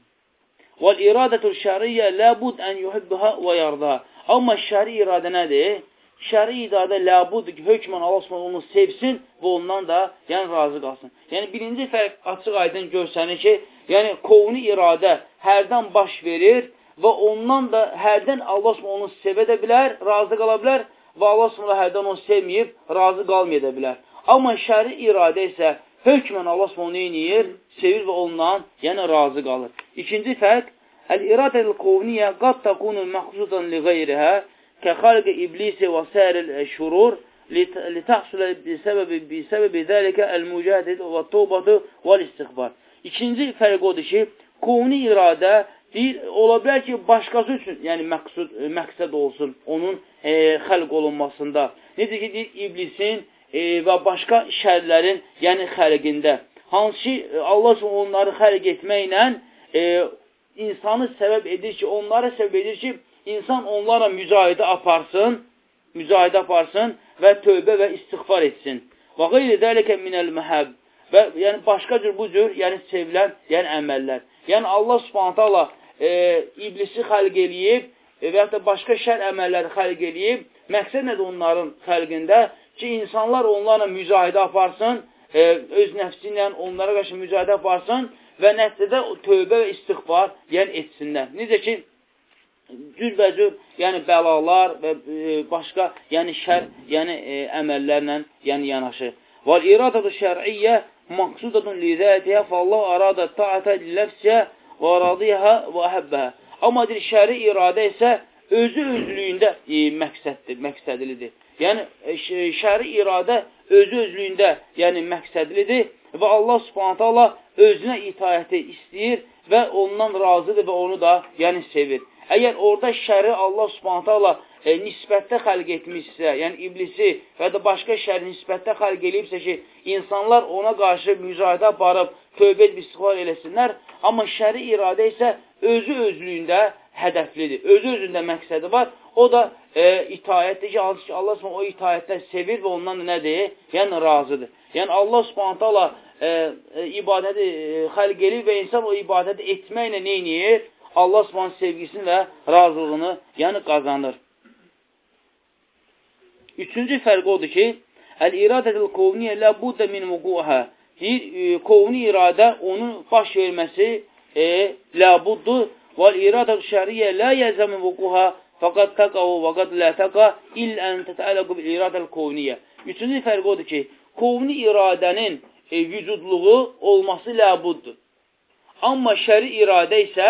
Şəriyyə ləbud ən yuhibbuha və yardaha. Amma şəri iradə nədir? Şəri iradə ləbud ki, hökmən Allah Subhanahu onu sevsin və ondan da yəni razı qalsın. Yəni birinci fərq açıq aydın görsənir ki, yəni qovni iradə hərdən baş verir və ondan da hərdən Allah onu sevə də bilər, razı qala bilər və Allah subhanahu hərdən onu sevməyib, razı qalmaya da bilər. Amma şəri iradə isə hökmən Allah onu neyiniyir? Sevir və ondan, yəni razı qalır. İkinci fərq, əl-iradəl qovniyə qad takunu məxsudan li qeyrihə kəxalqı iblisi və səril şurur litəhsulə bisəbəbi, bisəbəbi zəlikə əl-mücahidət və tövbətü və istiqbar. İkinci fərq odur ki, qovni iradə Deyir, ola bilər ki, başqası üçün, yəni məqsud, məqsəd olsun onun e, xəlq olunmasında. Necə ki, deyir, iblisin e, və başqa şərlərin, yəni xəlqində. Hansı ki, Allah onları xəlq etməklə e, insanı səbəb edir ki, onları səbəb edir ki, insan onlara mücahidə aparsın, mücahidə aparsın və tövbə və istiğfar etsin. Və qeyri dəlikə minəl məhəb. Və yəni başqa cür bu cür, yəni sevilən, yəni əməllər. Yəni Allah Subhanahu taala e, iblisi xəlq eləyib e, və yaxud da başqa şər əməlləri xəlq eləyib. Məqsəd nədir onların xəlqində? Ki, insanlar onlarla mücahidə aparsın, e, öz nəfsi ilə onlara qarşı mücahidə aparsın və nəticədə tövbə və istiğfar yəni etsinlər. Necə ki, cürbəcür, yəni bəlalar və e, başqa, yəni şər, yəni e, əməllərlə yəni yanaşır. Və iradatu şər'iyyə maqsudatun li zətiyyə fa Allah arada ta'ata ləfsə və radiyəhə və əhəbbəhə. Amma deyir, şəri iradə isə özü özlüyündə e, məqsəddir, məqsədlidir. Yəni, e, şəri iradə özü özlüyündə yəni məqsədlidir və Allah subhanətə Allah özünə itayəti istəyir və ondan razıdır və onu da yəni sevir. Əgər orada şəri Allah subhanətə Allah e, nisbətdə xəlq etmişsə, yəni iblisi və ya başqa şəri nisbətdə xəlq eləyibsə ki, insanlar ona qarşı mücahidə aparıb, tövbə edib istiğfar eləsinlər, amma şəri iradə isə özü özlüyündə hədəflidir, özü özündə məqsədi var, o da e, itayətdir ki, hansı ki, Allah o itayətdə sevir və ondan da nədir? Yəni, razıdır. Yəni, Allah subhanətə Allah e, e, ibadəti e, xəlq eləyir və insan o ibadəti etməklə neyniyir? Allah subhanət sevgisini və razılığını yəni qazanır. Üçüncü fərq odur ki, Əl-iradətil qovniyə lə buddə min vuquhə. Deyir, e, qovni iradə onun baş verməsi e, ləbuddur. Vəl-iradət şəriyə lə yəzəmin vuquhə fəqad təqavu və qad lə təqa illən tətələqu bil-iradəl qovniyə. Üçüncü fərq odur ki, qovni iradənin e, vücudluğu olması ləbuddur. Amma şəri iradə isə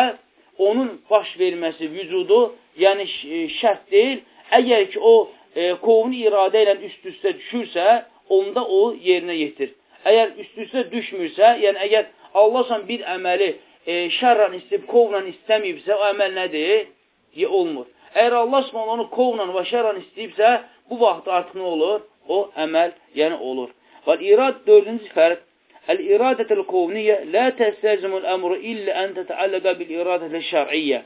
onun baş verməsi vücudu, yəni e, şərt deyil. Əgər ki, o e, qovni iradə ilə üst-üstə düşürsə, onda o yerinə yetir. Əgər üst-üstə düşmürsə, yəni əgər Allah bir əməli e, şərran istəyib, qovla istəməyibsə, o əməl nədir? Ye, olmur. Əgər Allah onu qovla və şərran istəyibsə, bu vaxt artıq nə olur? O əməl, yəni olur. Və irad dördüncü fərq, Əl-iradətəl qovniyyə lə təstəzimul əmru illə ən tətəalləqə bil-iradətəl şər'iyyə.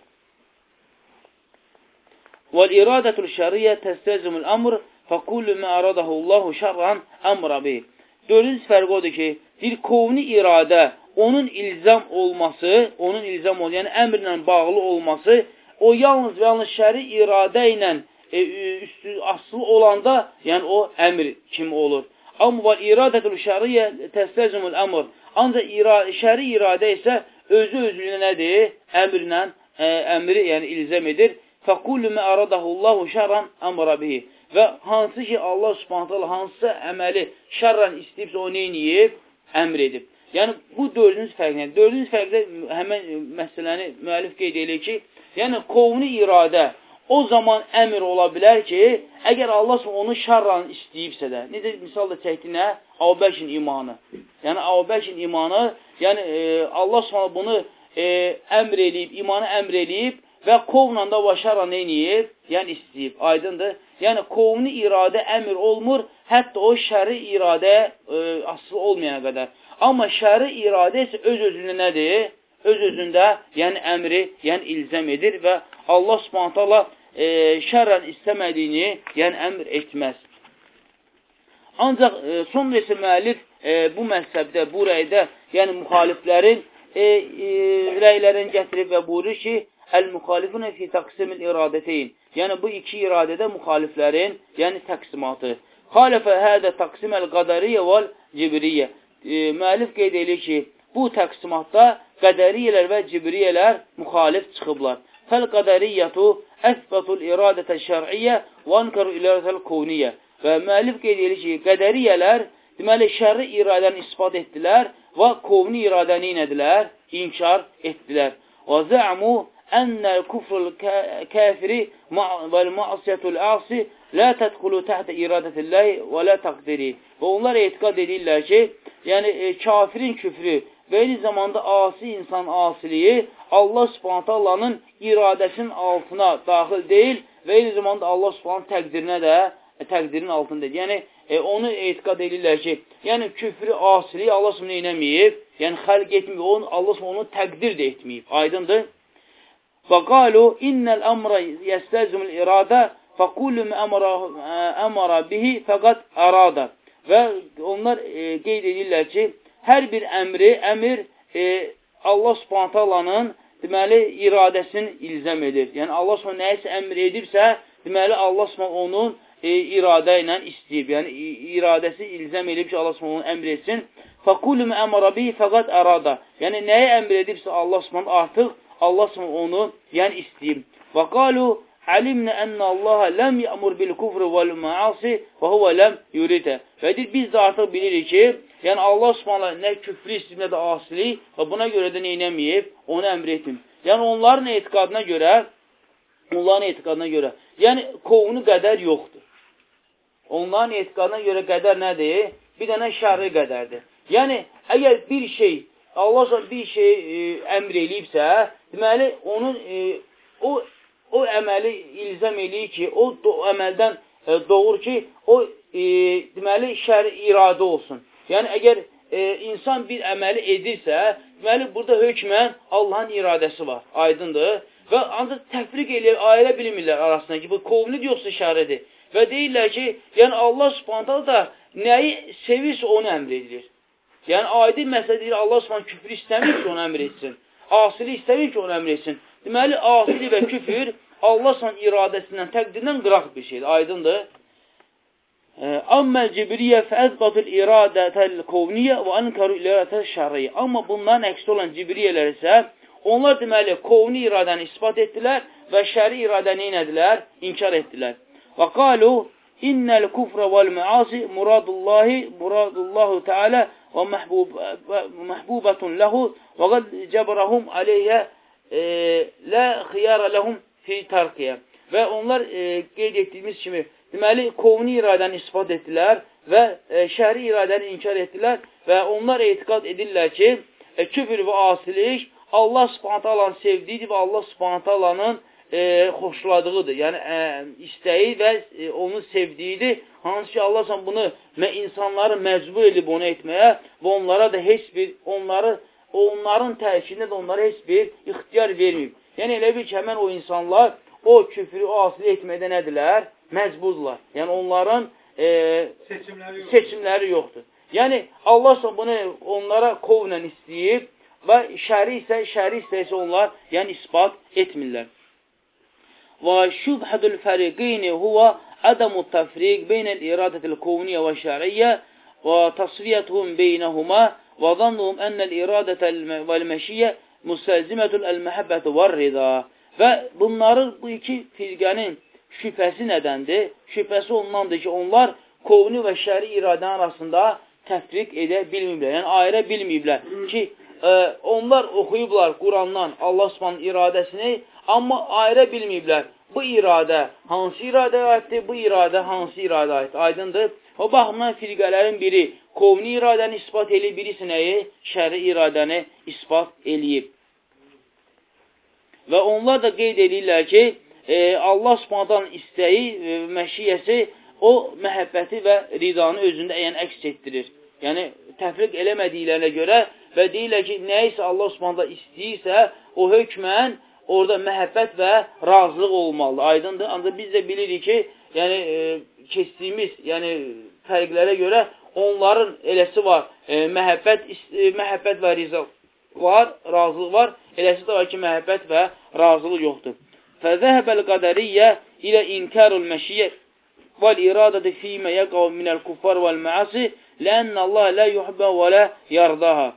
والإرادة الشرعية تستلزم الأمر فكل ما أراده الله şərran əmra bih. Dördüncü fərq odur ki, bir kovni iradə, onun ilzam olması, onun ilzam ol, yəni əmrlə bağlı olması, o yalnız və yalnız şəri iradə ilə e, üstü asılı olanda, yəni o əmr kimi olur. Amma var iradətül şəriyə təstəzimul əmr. Ancaq ira şəri iradə isə özü özlüyünə nədir? Əmrlə, ə, e, əmri yəni ilzam edir. Fəkullu mə aradahullahu şərran əmra bihi. Və hansı ki, Allah subhanətələ hansısa əməli şərran istəyibsə, o neyniyib? Əmr edib. Yəni, bu dördüncü fərqlə. Dördüncü fərqdə həmən məsələni müəllif qeyd edir ki, yəni, qovni iradə o zaman əmr ola bilər ki, əgər Allah onu şərran istəyibsə də, necə misal da çəkdi nə? Avbəkin imanı. Yəni, Avbəkin imanı, yəni e, Allah bunu e, əmr eləyib, imanı əmr eləyib və qovla da vaşara neyniyib? Yəni istəyib. Aydındır? Yəni qovni iradə əmr olmur, hətta o şəri iradə e, asılı olmayana qədər. Amma şəri iradə isə öz özündə nədir? Öz özündə, yəni əmri, yəni ilzəm edir və Allah Subhanahu taala e, şərən istəmədiyini, yəni əmr etməz. Ancaq e, sonra isə müəllif e, bu məzhəbdə, bu rəydə, yəni müxaliflərin e, e, rəylərini gətirib və buyurur ki, Əl-müxalifuna fi təqsimil iradəteyn. Yəni, bu iki iradədə müxaliflərin, yəni təqsimatı. Xalifə hədə təqsiməl qadariyyə vəl cibriyyə. E, müəllif qeyd edir ki, bu təqsimatda qədəriyyələr və cibriyyələr müxalif çıxıblar. Fəl qədəriyyətu əsbətul iradətə şər'iyyə və ankaru iradətəl kovniyyə. Və müəllif qeyd edir ki, qədəriyyələr deməli, şərri iradəni ispat etdilər və kovni iradəni inədilər, inkar etdilər. Və zə'mu ennel kufrul kafiri vel ma'siyetul asi la tədxulu təhtə iradətilləhi və la təqdiri. Və onlar etiqad edirlər ki, yəni e, kafirin küfrü və eyni zamanda asi insan asiliyi Allah subhanətə Allahın iradəsinin altına daxil deyil və eyni zamanda Allah subhanət təqdirinə də e, təqdirin altındadır. Yəni, e, onu etiqad edirlər ki, yəni küfrü asiliyi Allah subhanət eləməyib, yəni xəlq etməyib, onu, Allah subhanət onu təqdir də etməyib. Aydındır? فقالوا إن الأمر يستلزم الإرادة فكل ما أمر, أمر به fəqat arada. Və onlar e, qeyd edirlər ki, hər bir əmri, əmir e, Allah subhantallanın deməli, iradəsini ilzəm edir. Yəni, Allah subhanı nəyisə əmr edirsə, deməli, Allah subhanı onun e, iradə ilə istəyib. Yəni, iradəsi ilzəm edib ki, Allah subhanı onu əmr etsin. Fəkulüm əmarabi fəqat ərada. Yəni, nəyə əmr edibsə Allah subhanı artıq Allah subhanı onu yəni istəyib. Və qalu alimnə ənə Allah ləm yəmur bil kufr vəl maasi və huvə ləm yuridə. Və deyir, biz də artıq bilirik ki, yəni Allah subhanallah nə küfrü istəyib, nə də asilik və buna görə də neynəməyib, onu əmr etməyib. Yəni onların etiqadına görə, onların etiqadına görə, yəni kovunu qədər yoxdur. Onların etiqadına görə qədər nədir? Bir dənə şərri qədərdir. Yəni, əgər bir şey Allah bir şey e, əmr eləyibsə, deməli, onun e, o, o əməli ilzəm eləyir ki, o do, əməldən e, doğur ki, o e, deməli, şəri iradə olsun. Yəni, əgər e, insan bir əməli edirsə, deməli, burada hökmən Allahın iradəsi var, aydındır. Və ancaq təfriq eləyir, ayrə bilmirlər arasında ki, bu kovnidir yoxsa şəridir. Və deyirlər ki, yəni Allah subhanətə da nəyi sevirsə onu əmr edilir. Yəni, aydın məsələ deyir, Allah Subhanahu küfrü istəmir ki, onu əmr etsin. Asili istəmir ki, onu əmr etsin. Deməli, asili və küfür Allah Subhanahu iradəsindən, təqdirdən qıraq bir şeydir, aydındır. Amməl cibriyə fəzbatul iradətəl kovniyə və ankaru iradətəl şərriyə. Amma bunların əksi olan cibriyələr isə, onlar deməli, kovni iradəni ispat etdilər və şəri iradəni inədilər, inkar etdilər. Və qalu, innəl kufrə vəl məasi muradullahi, muradullahu teala və məhbubətun ləhu və qəd cəbrəhum aleyhə e, lə xiyara ləhum fi tərqiyə. Və onlar e, qeyd etdiyimiz kimi, deməli, kovni iradəni ispat etdilər və e, şəhri iradəni inkar etdilər və onlar etiqad edirlər ki, e, küfür və asilik Allah subhanətə alanın sevdiyidir və Allah subhanətə alanın e, xoşladığıdır. Yəni, e, istəyi və e, onu sevdiyidir. Hansı ki, Allah bunu insanları məcbur edib onu etməyə və onlara da heç bir, onları, onların təsirində də onlara heç bir ixtiyar verməyib. Yəni, elə bil ki, həmən o insanlar o küfrü, o asili etmədə nədirlər? Məcburdurlar. Yəni, onların e, seçimləri, yoxdur. seçimləri yoxdur. Yəni, Allah son bunu onlara qovla istəyib və şəri isə, şəri istəyirsə onlar, yəni ispat etmirlər. Və şübhədül fəriqini huvə ədəmu təfriq beynəl iradətil qovniyə və şəriyyə və tasfiyyətuhum beynəhumə Və zannuhum ennəl iradətə vəl-məşiyyə müstəlzimətül əl-məhəbbəti var-rida. Və bunların bu iki firqənin şübhəsi nədəndir? Şübhəsi ondandır ki, onlar qovni və şəri iradən arasında təfriq edə bilməyiblər, yəni ayrə bilməyiblər ki, ə, onlar oxuyublar Qurandan Allah Subhanahu iradəsini, amma ayrə bilməyiblər. Bu iradə hansı iradəyə aiddir, bu iradə hansı iradəyə aiddir? Aydındır? O baxımdan firqələrin biri kovni iradəni ispat eləyib, birisi nəyi? Şəri iradəni ispat eləyib. Və onlar da qeyd edirlər ki, e, Allah subhanadan istəyi, e, məşiyyəsi o məhəbbəti və ridanı özündə əyən əks etdirir. Yəni, təfriq eləmədiklərinə görə və deyirlər ki, nə isə Allah subhanada istəyirsə, o hökmən orada məhəbbət və razılıq olmalıdır. Aydındır. Ancaq biz də bilirik ki, yəni e, keçdiyimiz, yəni fərqlərə görə onların eləsi var. E, məhəbbət, e, məhəbbət və riza var, razılıq var. Eləsi də var ki, məhəbbət və razılıq yoxdur. Fəzəhəbəl qədəriyyə ilə inkarul məşiyyət vəl-iradəti fīmə yəqav minəl kuffar vəl-məasi lənnə Allah lə yuhbə və lə yardaha.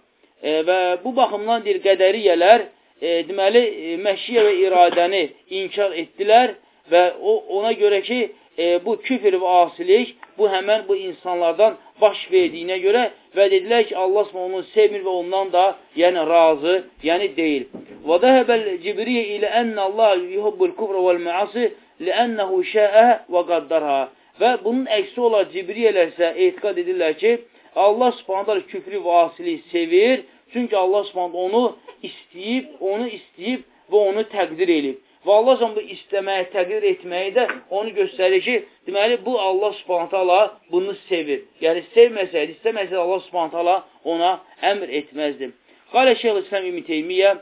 E, və bu baxımdan deyir, qədəriyyələr e, deməli, e, məşiyyə və iradəni inkar etdilər və o, ona görə ki, e, bu küfr və asilik bu həmən bu insanlardan baş verdiyinə görə və dedilər ki, Allah onu sevmir və ondan da yəni razı, yəni deyil. Və dəhəbəl Cibriyə ilə ənnə Allah yuhubbul kufr vəl məasi li'ənəhu şəə və qaddarha. Və bunun əksi olaraq Cibriyələr isə etiqad edirlər ki, Allah subhanətlər küfrü və asili sevir, çünki Allah subhanət onu istəyib, onu istəyib və onu təqdir edib. Və Allah bu istəməyi, təqdir etməyi də onu göstərir ki, deməli, bu Allah subhanətələ bunu sevir. Yəni, sevməsəydi, istəməsəydi Allah subhanətələ ona əmr etməzdi. Qalə Şeyh İslam İbn Teymiyyə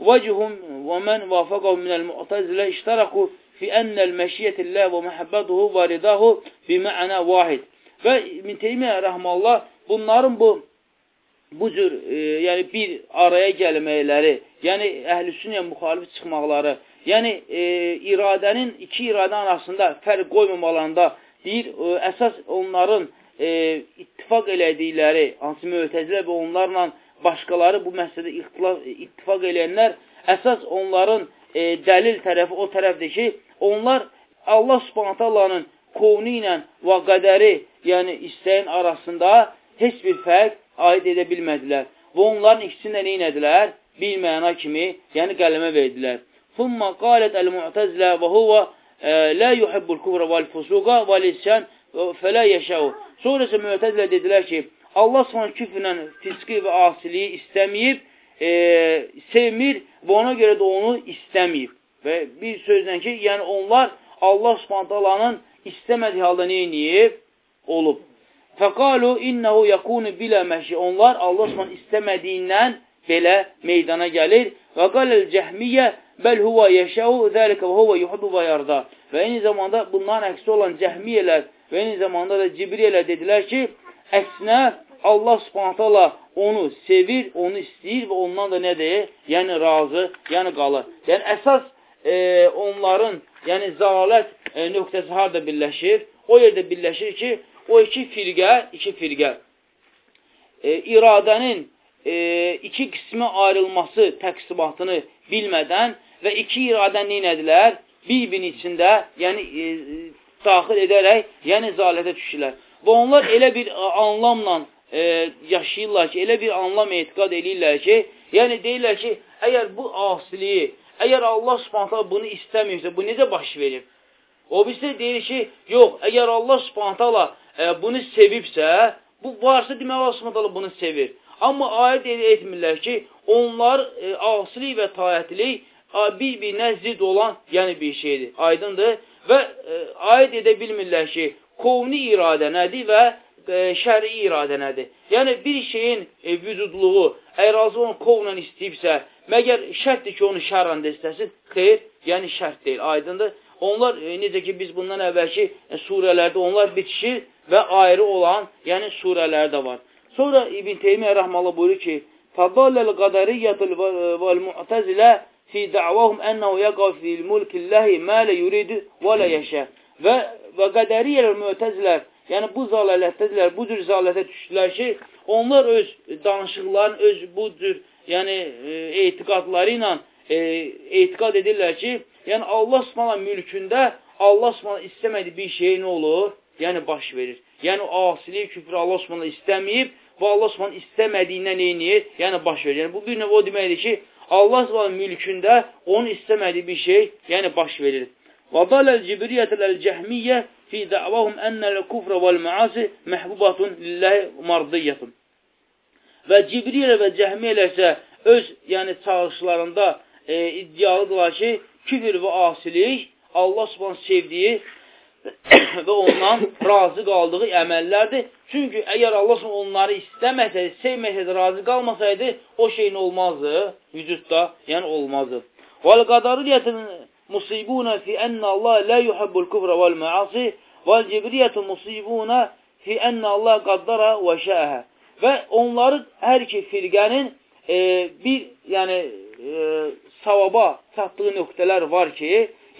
وجهم ومن وافقه من المعتزلة اشتركوا في أن المشية الله ومحبته ورضاه بمعنى واحد. Və İbn Teymiyyə rəhməllah bunların bu bu cür e, yəni bir araya gəlməkləri, yəni əhlüsünnə müxalif çıxmaqları, yəni e, iradənin iki iradə arasında fərq qoymamalarında deyir, e, əsas onların e, ittifaq elədikləri, hansı müətəzilə və onlarla başqaları bu məsələdə ixtilaf, ittifaq eləyənlər, əsas onların e, dəlil tərəfi o tərəfdir ki, onlar Allah subhanət Allah'ın kovnu ilə və qədəri, yəni istəyin arasında heç bir fərq aid edə bilmədilər. Və onların ikisini də neynədilər? Bir məna kimi, yəni qələmə verdilər. Thumma qalət əl-mu'təzilə və huvə lə yuhibbul kufrə vəl-fusuqa vəl-isyan fələ yəşəu. Sonra isə mü'təzilə dedilər ki, Allah sonra küfrlə fiski və asiliyi istəməyib, e, sevmir və ona görə də onu istəməyib. Və bir sözlə ki, yəni onlar Allah subhantalanın istəmədiyi halda neyniyib? Olub. Fəqalu innəhu yakunu bilə məşi. Onlar Allah Subhanahu istəmədiyindən belə meydana gəlir. Və qaləl cəhmiyyə bəl huva yeşəu zəlikə və huva yuhubbu və yarda. Və eyni zamanda bunların əksi olan cəhmiyyələr və eyni zamanda da cibriyələr dedilər ki, əksinə Allah subhanətələ onu sevir, onu istəyir və ondan da nədir? Yəni razı, yəni qalır. Yəni əsas e, onların, yəni zalət e, nöqtəsi harada birləşir? O yerdə birləşir ki, o iki firqə, iki firqə e, iradənin e, iki qismə ayrılması təqsimatını bilmədən və iki iradən neynədilər? Bir-birinin içində, yəni e, daxil edərək, yəni zalətə düşürlər. Və onlar elə bir anlamla e, yaşayırlar ki, elə bir anlam etiqad edirlər ki, yəni deyirlər ki, əgər bu asiliyi, əgər Allah subhanətlə bunu istəmirsə, bu necə baş verir? O birisi deyir ki, yox, əgər Allah subhanətlə e, bunu sevibsə, bu varsa demək Allah Subhanahu bunu sevir. Amma ayət etmirlər ki, onlar e, asilik və taətlik bir-birinə zid olan, yəni bir şeydir. Aydındır? Və e, ayət edə bilmirlər ki, kovni iradə nədir və e, şəri iradə nədir? Yəni, bir şeyin e, vücudluğu, əgər razı onu kovla istəyibsə, məgər şərtdir ki, onu şərranda istəsin? Xeyr, yəni şərt deyil. Aydındır? Onlar, e, necə ki, biz bundan əvvəlki e, surələrdə onlar bitişir və ayrı olan, yəni surələri də var. Sonra İbn Teymiyyə rəhmələ buyurur ki, qədəriyyətul vəl mu'təzilə fi da'vahum ənəhu yəqav fil mulkilləhi mə lə yuridu və lə yeşə. Və, və qədəriyyələr mü'təzilər, yəni bu zalələtdədirlər, bu cür zalətə düşdülər ki, onlar öz danışıqların, öz bu cür yəni, etiqadları ilə e, etiqad edirlər ki, yəni Allah subhanahu mülkündə Allah subhanahu istəmədiyi bir şey nə olur? yəni baş verir. Yəni asilik, küfrü Allah Subhanahu istəməyib və Allah Subhanahu istəmədiyindən eynir, yəni baş verir. Yəni bu bir növ o deməkdir ki, Allah Subhanahu mülkündə onun istəmədiyi bir şey, yəni baş verir. Və daləl cibriyyətəl cəhmiyyə fi dəvahum ennəl kufrə vəl məasi məhbubatun lillahi mardiyyətun. Və Cibriyyə və Cəhmiyyə isə öz yəni çağırışlarında e, iddialıdırlar ki, küfür və asilik Allah Subhanahu sevdiyi və ondan razı qaldığı əməllərdir. Çünki əgər Allah onları istəməsəydi, sevməsəydi, razı qalmasaydı, o şeyin olmazdı, vücudda, yəni olmazdı. وَالْقَدَرِيَّةِ مُصِيبُونَ فِي أَنَّ اللّٰهِ لَا يُحَبُّ الْكُفْرَ وَالْمَعَاصِ وَالْجِبْرِيَّةِ مُصِيبُونَ فِي أَنَّ اللّٰهِ قَدَّرَ وَشَاءَهَا Və onların hər iki firqənin e, bir yəni e, savaba çatdığı nöqtələr var ki,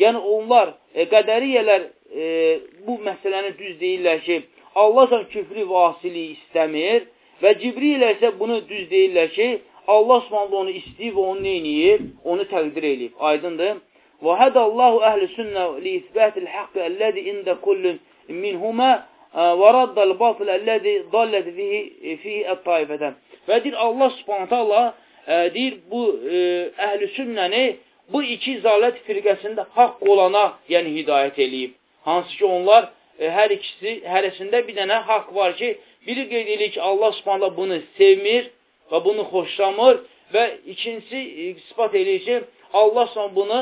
yəni onlar e, qədəriyyələr e, bu məsələni düz deyirlər ki, Allah küfrü vasili istəmir və Cibril isə bunu düz deyirlər ki, Allah Subhanahu onu istəyib, onu neyniyib, onu təqdir eləyib. Aydındır? Və hədəllahu əhl-i sünnə li isbətil haqqı əlləzi ində kullun minhumə və raddəl batıl əlləzi dallət fihi, fihi ət-taifədən. Və deyir, Allah Subhanahu taala deyir, bu əhl-i sünnəni bu iki zalət firqəsində haqq olana, yəni hidayət eləyib. Hansı ki, onlar hər ikisi, hərəsində bir dənə haqq var ki, biri qeyd edir ki, Allah Subhanahu bunu sevmir, və bunu xoşlamır və ikincisi ispat edir ki, Allah son bunu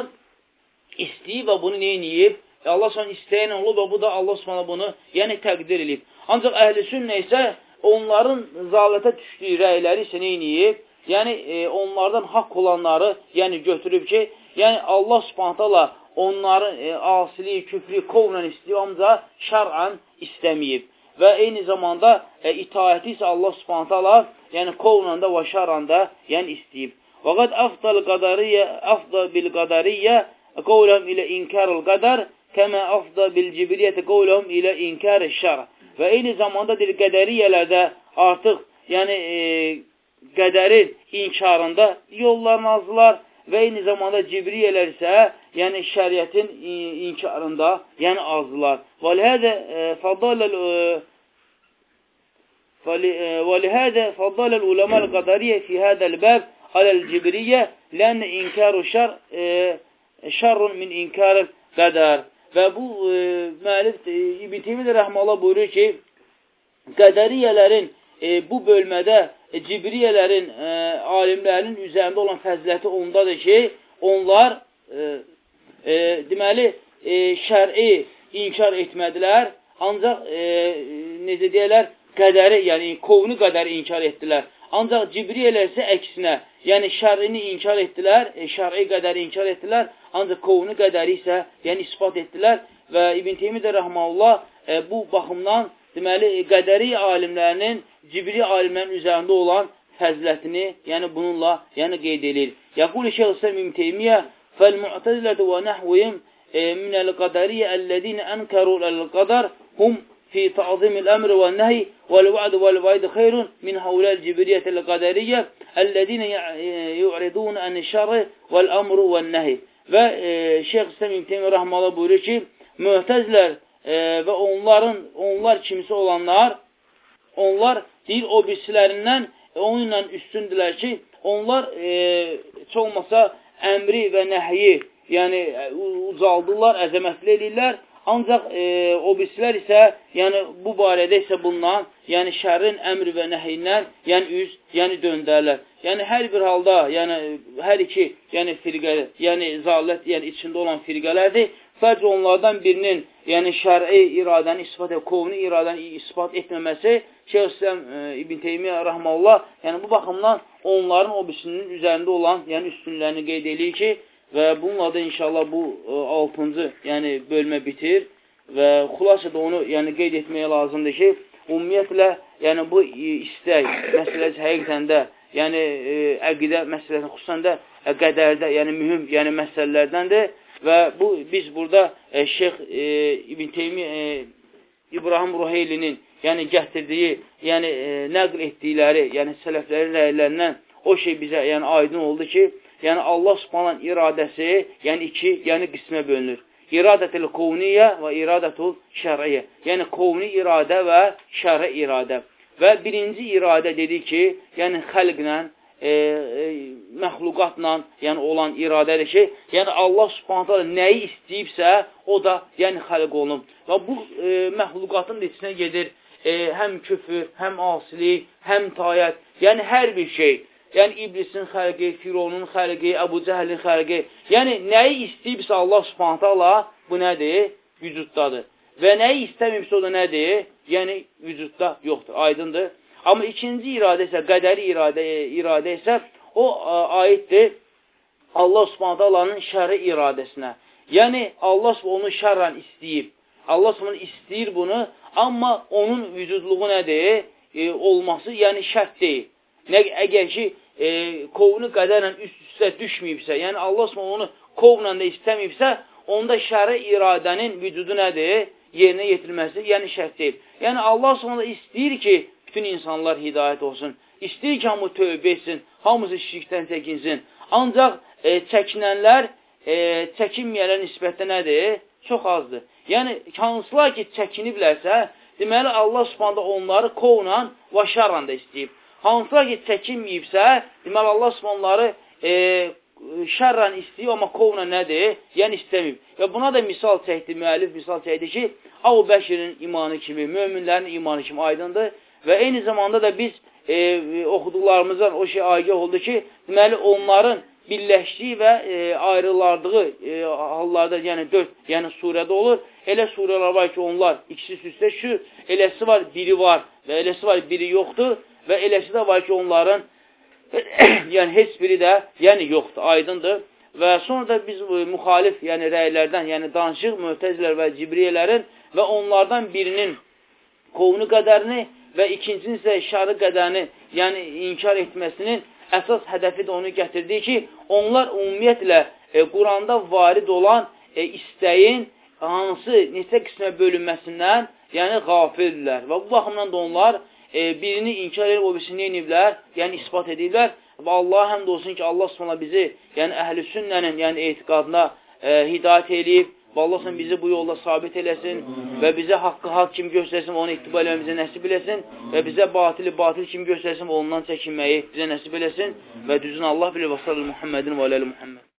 istəyib və bunu neyniyib? Allah son istəyən olub və bu da Allah subhanahu bunu yəni təqdir edib. Ancaq əhl-i sünnə isə onların zalətə düşdüyü rəyləri isə neyniyib? Yəni e, onlardan haqq olanları yəni götürüb ki, yəni Allah subhanətələ onların e, asili, küfri, qovla istəyib, ancaq şər'an istəməyib. Və eyni zamanda e, itaəti isə Allah subhanətə Allah, yəni qovlanda və şaranda, yəni istəyib. Və qad afdal qadariyyə, afdal bil qadariyyə qovləm ilə inkarul qadar, kəmə afdal bil cibriyyəti qovləm ilə inkar şər. Və eyni zamanda deyir, qədəriyyələrdə artıq, yəni e, qədərin inkarında yollarını azdılar və eyni zamanda cibriyyələr isə yəni şəriətin inkarında, yəni azdılar. Və lihədə fədaləl ولهذا فضل العلماء القدرية في هذا الباب على الجبرية لأن إنكار الشر شر min inkar qədər. Və bu e, müəllif e, İbn Teymiyyə rəhməhullah buyurur ki, qədəriyyələrin e, bu bölmədə e, cibriyələrin, e, alimlərin üzərində olan fəziləti ondadır ki, onlar e, e, deməli, e, şəri inkar etmədilər, ancaq e, necə deyərlər, qədəri, yəni kovunu qədəri inkar etdilər. Ancaq Cibriyelə isə əksinə, yəni şərini inkar etdilər, e, şəri qədəri inkar etdilər, ancaq kovunu qədəri isə yəni ispat etdilər və İbn Teymidə rəhməlullah e, bu baxımdan deməli qədəri alimlərinin Cibri alimlərin üzərində olan fəzilətini, yəni bununla yəni qeyd edir. Yəqul Şeyx İslam İbn Teymiyyə فالمعتزلة ونحوهم من القدرية الذين أنكروا القدر هم في تعظيم الأمر والنهي والوعد والوعيد خير من هؤلاء الجبرية القدرية الذين يعرضون عن الشر والأمر والنهي və e, Şeyx İslam İbn Teymiyyə rəhməhullah buyurur ki, möhtəzlər e, və onların onlar kimsə olanlar onlar deyir o birisilərindən onunla üstündürlər ki, onlar e, heç olmasa əmri və nəhyi, yəni ucaldırlar, əzəmətli eləyirlər. Ancaq e, o birisilər isə, yəni bu barədə isə bundan, yəni şərrin əmri və nəhindən, yəni üz, yəni döndərlər. Yəni hər bir halda, yəni hər iki, yəni firqə, yəni zalət, yəni içində olan firqələrdir. Sadəcə onlardan birinin, yəni şəri iradəni ispat et, kovni iradəni ispat etməməsi Şeyh İslam e, İbn Teymiyyə rəhməllah, yəni bu baxımdan onların o birisinin üzərində olan, yəni üstünlərini qeyd edir ki, və bununla da inşallah bu 6-cı, e, yəni bölmə bitir və xülasədə onu, yəni qeyd etməyə lazımdır ki, ümumiyyətlə, yəni bu istək məsələsi həqiqətən də, yəni ə, e, əqidə məsələsi xüsusən də ə, qədərdə, yəni mühüm, yəni məsələlərdəndir və bu biz burada ə, Şeyx ə, İbn Teymiyyə ə, İbrahim Ruheylinin yəni gətirdiyi, yəni e, nəql etdikləri, yəni sələflərin rəylərindən o şey bizə yəni aydın oldu ki, yəni Allah Subhanahu iradəsi, yəni iki, yəni qismə bölünür. İradətul qovniyyə və iradətul şər'iyyə. Yəni qovni iradə və şər'i iradə. Və birinci iradə dedi ki, yəni xəlqlə, e, e, məxluqatla yəni olan iradədir ki, yəni Allah Subhanahu nəyi istəyibsə, o da yəni xəlq olunub. Və bu e, məxluqatın içinə gedir e, həm küfür, həm asilik, həm tayət, yəni hər bir şey. Yəni iblisin xəlqi, Fironun xəlqi, Əbu Cəhlin xəlqi. Yəni nəyi istəyibsə Allah Subhanahu taala bu nədir? Vücuddadır. Və nəyi istəməyibsə o da nədir? Yəni vücudda yoxdur. Aydındır? Amma ikinci iradə isə, qədəri iradə, iradə isə o aiddir Allah subhanət Allahın şəri iradəsinə. Yəni, Allah onu şərrən istəyib. Allah subhanət istəyir bunu, amma onun vücudluğu nədir? E, olması, yəni şərt deyil. Nə, əgər ki, e, kovunu qədərlə üst-üstə düşməyibsə, yəni Allah subhanət onu kovla da istəməyibsə, onda şəri iradənin vücudu nədir? Yerinə yetirilməsi, yəni şərt deyil. Yəni Allah subhanət istəyir ki, bütün insanlar hidayət olsun. İstəyir ki, hamı tövbə etsin, hamısı şirkdən çəkinsin. Ancaq e, çəkinənlər e, çəkinməyənlər nisbətdə nədir? Çox azdır. Yəni, hansılar ki, çəkiniblərsə, deməli, Allah subhanda onları qovla və şərran da istəyib. Hansılar ki, çəkinməyibsə, deməli, Allah subhanları e, şərran istəyib, amma qovla nədir? Yəni, istəməyib. Və buna da misal çəkdi, müəllif misal çəkdi ki, Abu Bəşirin imanı kimi, möminlərin imanı kimi aydındır və eyni zamanda da biz e, oxuduqlarımızdan o şey agah oldu ki, deməli, onların birləşdiyi və e, ayrılardığı e, hallarda, yəni 4, yəni surədə olur. Elə surələr var ki, onlar ikisi üstə şu, eləsi var, biri var və eləsi var, biri yoxdur və eləsi də var ki, onların yəni heç biri də yəni yoxdur, aydındır. Və sonra da biz e, müxalif, yəni rəylərdən, yəni danışıq mühtəzilər və cibriyələrin və onlardan birinin qovunu qədərini və ikincinin isə şarı qədərini, yəni inkar etməsinin əsas hədəfi də onu gətirdi ki, onlar ümumiyyətlə e, Quranda varid olan e, istəyin hansı neçə qismə bölünməsindən, yəni qafildirlər. Və bu baxımdan da onlar e, birini inkar edib, o birisini yeniblər, yəni ispat edirlər. Və Allah həmd olsun ki, Allah s.ə. bizi, yəni əhl-i sünnənin, yəni etiqadına e, hidayət edib, Və Allah bizi bu yolda sabit eləsin və bizə haqqı haqq kimi göstərsin, onu ittiba eləməyimizə nəsib eləsin və bizə batili batil kimi göstərsin ondan çəkinməyi bizə nəsib eləsin və düzün Allah bilir və sallallahu Muhammedin və aləli Muhammed.